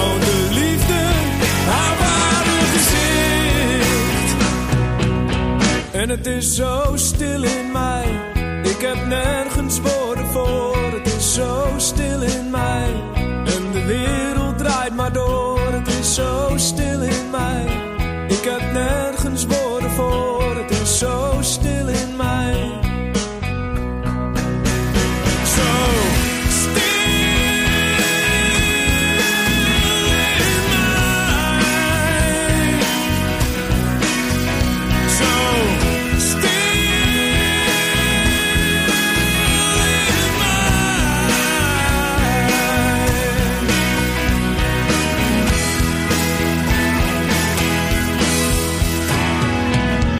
Oude liefde, haar ware gezicht, En het is zo stil in mij, ik heb nergens woorden voor. Het is zo stil in mij, en de wereld draait maar door. Het is zo stil in mij.